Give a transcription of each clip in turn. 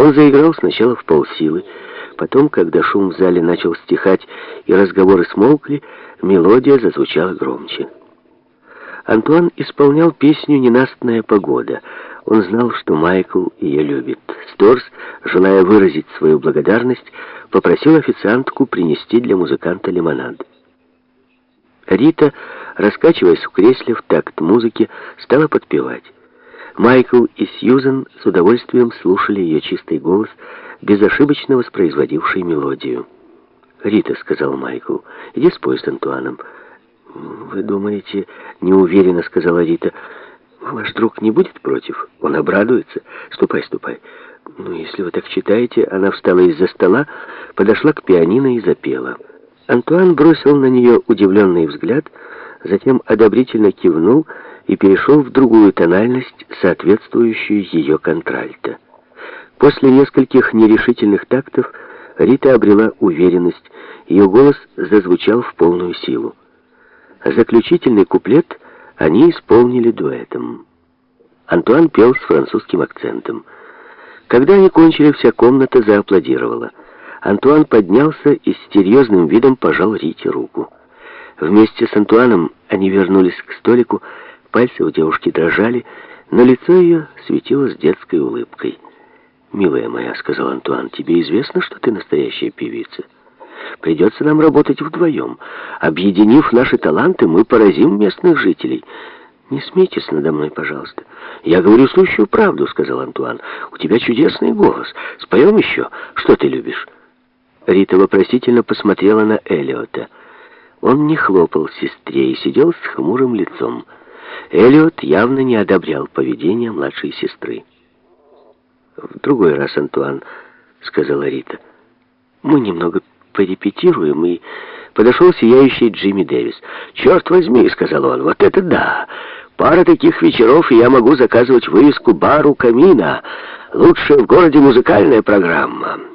Он заиграл сначала в полсилы, потом, когда шум в зале начал стихать и разговоры смолкли, мелодия зазвучала громче. Антуан исполнял песню «Ненастная погода». Он знал, что Майкл ее любит. Сторс, желая выразить свою благодарность, попросил официантку принести для музыканта лимонад. Рита, раскачиваясь в кресле в такт музыки, стала подпевать. Майкл и Сьюзен с удовольствием слушали ее чистый голос, безошибочно воспроизводивший мелодию. «Рита», — сказал Майкл, — «иди спой с Антуаном». «Вы думаете...» — неуверенно сказала Рита. «Ваш друг не будет против? Он обрадуется. Ступай, ступай». «Ну, если вы так читаете...» Она встала из-за стола, подошла к пианино и запела. Антуан бросил на нее удивленный взгляд, затем одобрительно кивнул и перешел в другую тональность, соответствующую ее контральто. После нескольких нерешительных тактов Рита обрела уверенность, ее голос зазвучал в полную силу. Заключительный куплет они исполнили дуэтом. Антуан пел с французским акцентом. Когда они кончили, вся комната зааплодировала. Антуан поднялся и с серьезным видом пожал Рите руку. Вместе с Антуаном они вернулись к столику, пальцы у девушки дрожали, но лицо ее светилось детской улыбкой. «Милая моя», — сказал Антуан, — «тебе известно, что ты настоящая певица?» Придется нам работать вдвоем. Объединив наши таланты, мы поразим местных жителей. Не смейтесь надо мной, пожалуйста. Я говорю сущую правду, сказал Антуан. У тебя чудесный голос. Споем еще. Что ты любишь? Рита вопросительно посмотрела на Элиота. Он не хлопал сестре и сидел с хмурым лицом. Элиот явно не одобрял поведение младшей сестры. «В другой раз, Антуан», — сказала Рита, — «мы немного порепетируем, и подошел сияющий Джимми Дэвис. «Черт возьми», — сказал он, — «вот это да! Пара таких вечеров, и я могу заказывать вывеску «Бару Камина». Лучшая в городе музыкальная программа».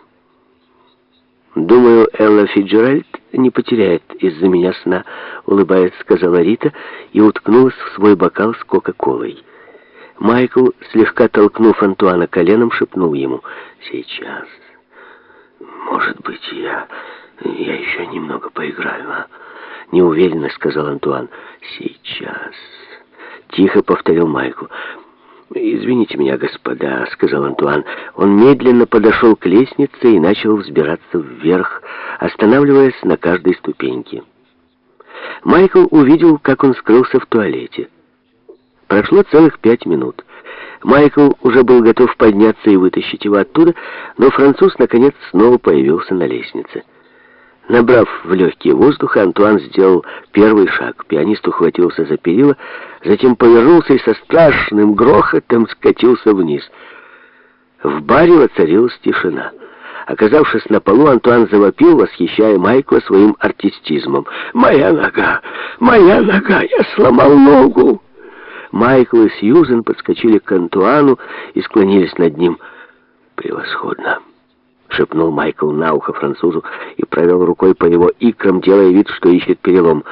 «Думаю, Элла Фиджеральд не потеряет из-за меня сна», — улыбаясь, сказала Рита и уткнулась в свой бокал с Кока-Колой. Майкл, слегка толкнув Антуана коленом, шепнул ему «Сейчас». «Может быть, я... я еще немного поиграю, а?» Неуверенно сказал Антуан. «Сейчас...» Тихо повторил Майкл. «Извините меня, господа», — сказал Антуан. Он медленно подошел к лестнице и начал взбираться вверх, останавливаясь на каждой ступеньке. Майкл увидел, как он скрылся в туалете. Прошло целых пять минут. Майкл уже был готов подняться и вытащить его оттуда, но француз, наконец, снова появился на лестнице. Набрав в легкие воздуха, Антуан сделал первый шаг. Пианист ухватился за перила, затем повернулся и со страшным грохотом скатился вниз. В баре воцарилась тишина. Оказавшись на полу, Антуан завопил, восхищая Майкла своим артистизмом. «Моя нога! Моя нога! Я сломал ногу!» Майкл и Сьюзен подскочили к Антуану и склонились над ним. «Превосходно!» — шепнул Майкл на ухо французу и провел рукой по его икрам, делая вид, что ищет перелом.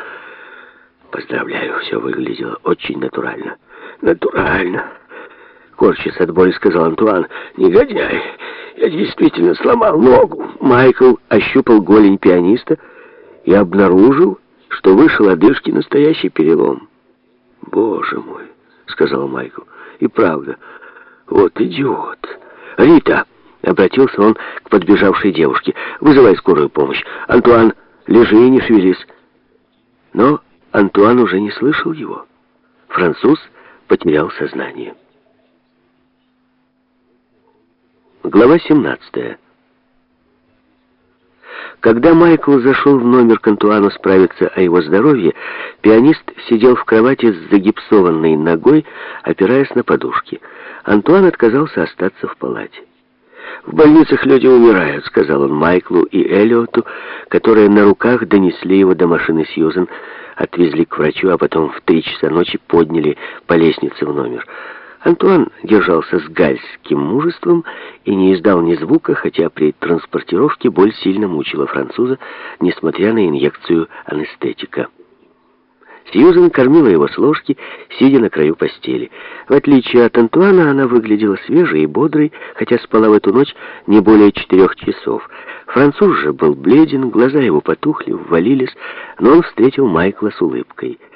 «Поздравляю, все выглядело очень натурально». «Натурально!» — корчась от боли, сказал Антуан. «Негодяй! Я действительно сломал ногу!» Майкл ощупал голень пианиста и обнаружил, что выше лодыжки настоящий перелом. «Боже мой!» — сказал Майкл. «И правда, вот идиот!» «Рита!» — обратился он к подбежавшей девушке. «Вызывай скорую помощь. Антуан, лежи и не шевелись». Но Антуан уже не слышал его. Француз потерял сознание. Глава 17 когда Майкл зашел в номер к Антуану справиться о его здоровье, пианист сидел в кровати с загипсованной ногой, опираясь на подушки. Антуан отказался остаться в палате. «В больницах люди умирают», — сказал он Майклу и Эллиоту, которые на руках донесли его до машины Сьюзен, отвезли к врачу, а потом в три часа ночи подняли по лестнице в номер. Антуан держался с гальским мужеством и не издал ни звука, хотя при транспортировке боль сильно мучила француза, несмотря на инъекцию анестетика. Сьюзен кормила его с ложки, сидя на краю постели. В отличие от Антуана, она выглядела свежей и бодрой, хотя спала в эту ночь не более четырех часов. Француз же был бледен, глаза его потухли, ввалились, но он встретил Майкла с улыбкой —